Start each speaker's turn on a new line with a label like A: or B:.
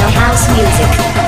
A: House Music.